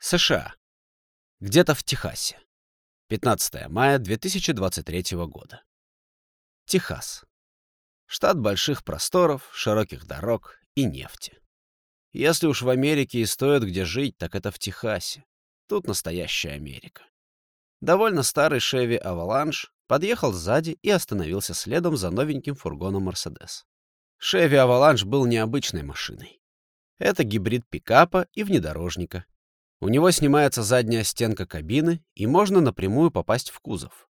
США. Где-то в Техасе. 15 мая 2023 года. Техас. Штат больших просторов, широких дорог и нефти. Если уж в Америке и стоит где жить, так это в Техасе. Тут настоящая Америка. Довольно старый Chevy Avalanche подъехал сзади и остановился следом за новеньким фургоном Мерседес. Chevy Avalanche был необычной машиной. Это гибрид пикапа и внедорожника. У него снимается задняя стенка кабины, и можно напрямую попасть в кузов.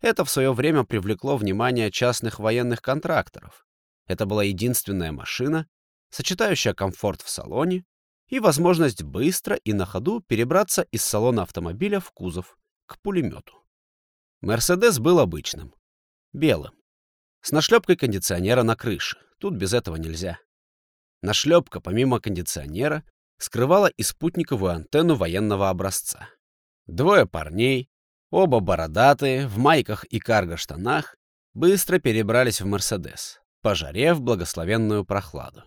Это в свое время привлекло внимание частных военных контракторов. Это была единственная машина, сочетающая комфорт в салоне и возможность быстро и на ходу перебраться из салона автомобиля в кузов, к пулемету. «Мерседес» был обычным, белым, с нашлепкой кондиционера на крыше. Тут без этого нельзя. Нашлепка, помимо кондиционера, скрывала и спутниковую антенну военного образца. Двое парней, оба бородатые, в майках и карго-штанах, быстро перебрались в «Мерседес», пожарев благословенную прохладу.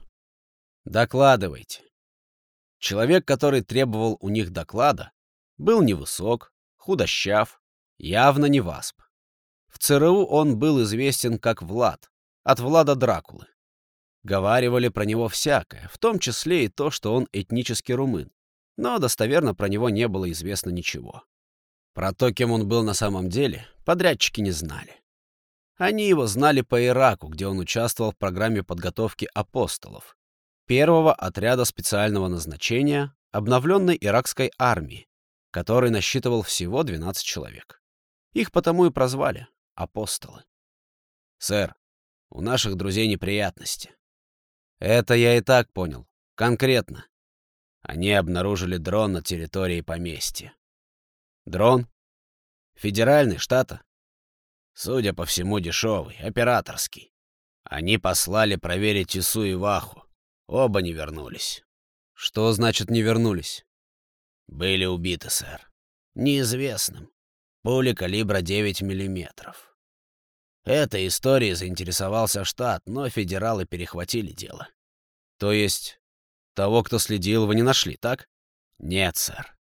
«Докладывайте». Человек, который требовал у них доклада, был невысок, худощав, явно не васп. В ЦРУ он был известен как Влад, от Влада Дракулы. Говаривали про него всякое, в том числе и то, что он этнический румын, но достоверно про него не было известно ничего. Про то, кем он был на самом деле, подрядчики не знали. Они его знали по Ираку, где он участвовал в программе подготовки апостолов, первого отряда специального назначения обновленной иракской армии, который насчитывал всего 12 человек. Их потому и прозвали апостолы. «Сэр, у наших друзей неприятности. Это я и так понял. Конкретно. Они обнаружили дрон на территории поместья. Дрон? Федеральный, штата? Судя по всему, дешевый, операторский. Они послали проверить Ису и Ваху. Оба не вернулись. Что значит не вернулись? Были убиты, сэр. Неизвестным. Пули калибра 9 миллиметров. Этой историей заинтересовался штат, но федералы перехватили дело. То есть того, кто следил, вы не нашли, так? Нет, сэр.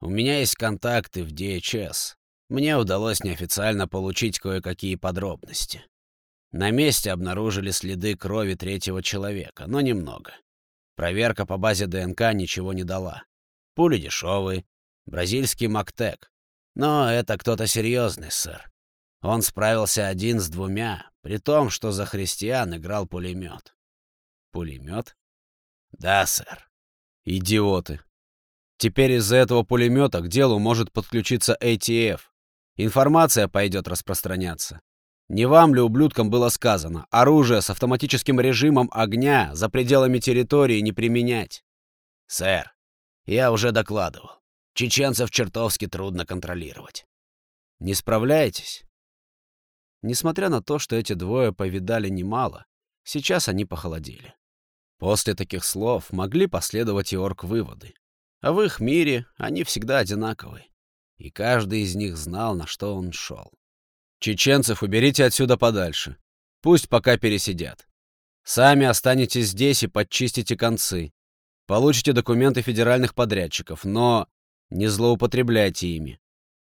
У меня есть контакты в DHS. Мне удалось неофициально получить кое-какие подробности. На месте обнаружили следы крови третьего человека, но немного. Проверка по базе ДНК ничего не дала. Пули дешевые, бразильский Мактек. Но это кто-то серьезный, сэр. Он справился один с двумя, при том, что за христиан играл пулемет. Пулемет? Да, сэр. Идиоты. Теперь из-за этого пулемета к делу может подключиться ATF. Информация пойдет распространяться. Не вам ли, ублюдкам, было сказано, оружие с автоматическим режимом огня за пределами территории не применять? Сэр, я уже докладывал. Чеченцев чертовски трудно контролировать. Не справляетесь? Несмотря на то, что эти двое повидали немало, сейчас они похолодели. После таких слов могли последовать и орг-выводы. А в их мире они всегда одинаковы. И каждый из них знал, на что он шел. «Чеченцев уберите отсюда подальше. Пусть пока пересидят. Сами останетесь здесь и подчистите концы. Получите документы федеральных подрядчиков, но не злоупотребляйте ими.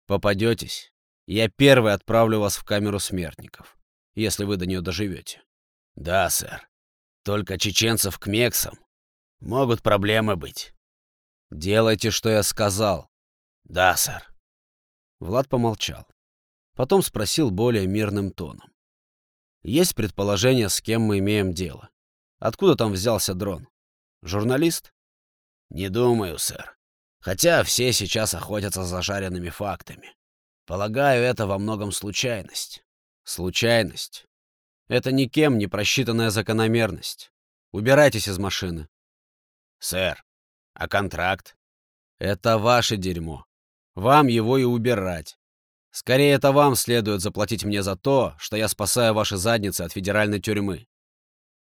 Попадетесь, я первый отправлю вас в камеру смертников, если вы до нее доживете. Да, сэр. Только чеченцев к мексам. Могут проблемы быть. Делайте, что я сказал. Да, сэр. Влад помолчал. Потом спросил более мирным тоном. Есть предположение, с кем мы имеем дело? Откуда там взялся дрон? Журналист? Не думаю, сэр. Хотя все сейчас охотятся за жареными фактами. Полагаю, это во многом случайность. Случайность. Это никем не просчитанная закономерность. Убирайтесь из машины. Сэр, а контракт? Это ваше дерьмо. Вам его и убирать. Скорее, это вам следует заплатить мне за то, что я спасаю ваши задницы от федеральной тюрьмы.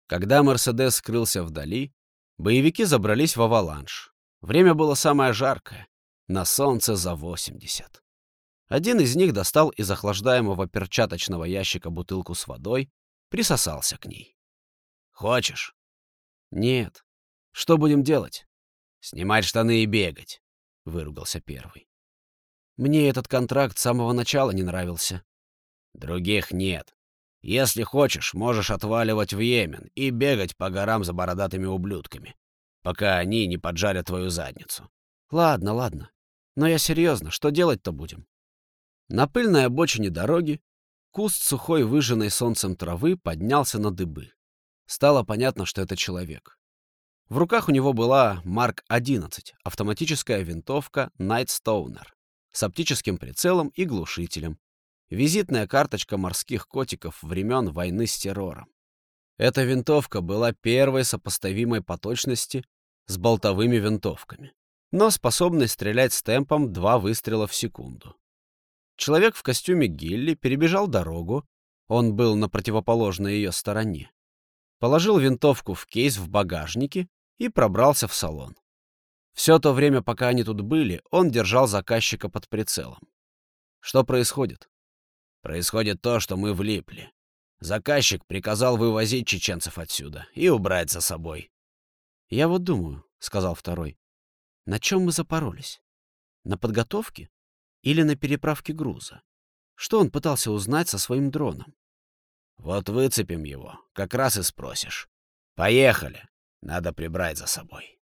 Когда Мерседес скрылся вдали, боевики забрались в аваланж. Время было самое жаркое. На солнце за 80. Один из них достал из охлаждаемого перчаточного ящика бутылку с водой, присосался к ней. «Хочешь?» «Нет. Что будем делать?» «Снимать штаны и бегать. выругался первый. «Мне этот контракт с самого начала не нравился». «Других нет. Если хочешь, можешь отваливать в Йемен и бегать по горам за бородатыми ублюдками, пока они не поджарят твою задницу». «Ладно, ладно. Но я серьезно, что делать-то будем?» На пыльной обочине дороги куст сухой выжженной солнцем травы поднялся на дыбы. Стало понятно, что это человек. В руках у него была Марк-11, автоматическая винтовка Nightstoner с оптическим прицелом и глушителем. Визитная карточка морских котиков времен войны с террором. Эта винтовка была первой сопоставимой по точности с болтовыми винтовками, но способной стрелять с темпом два выстрела в секунду. Человек в костюме Гилли перебежал дорогу, он был на противоположной ее стороне, положил винтовку в кейс в багажнике и пробрался в салон. Все то время, пока они тут были, он держал заказчика под прицелом. Что происходит? Происходит то, что мы влипли. Заказчик приказал вывозить чеченцев отсюда и убрать за собой. «Я вот думаю», — сказал второй, — «на чем мы запоролись? На подготовке или на переправке груза? Что он пытался узнать со своим дроном?» «Вот выцепим его, как раз и спросишь. Поехали!» Надо прибрать за собой.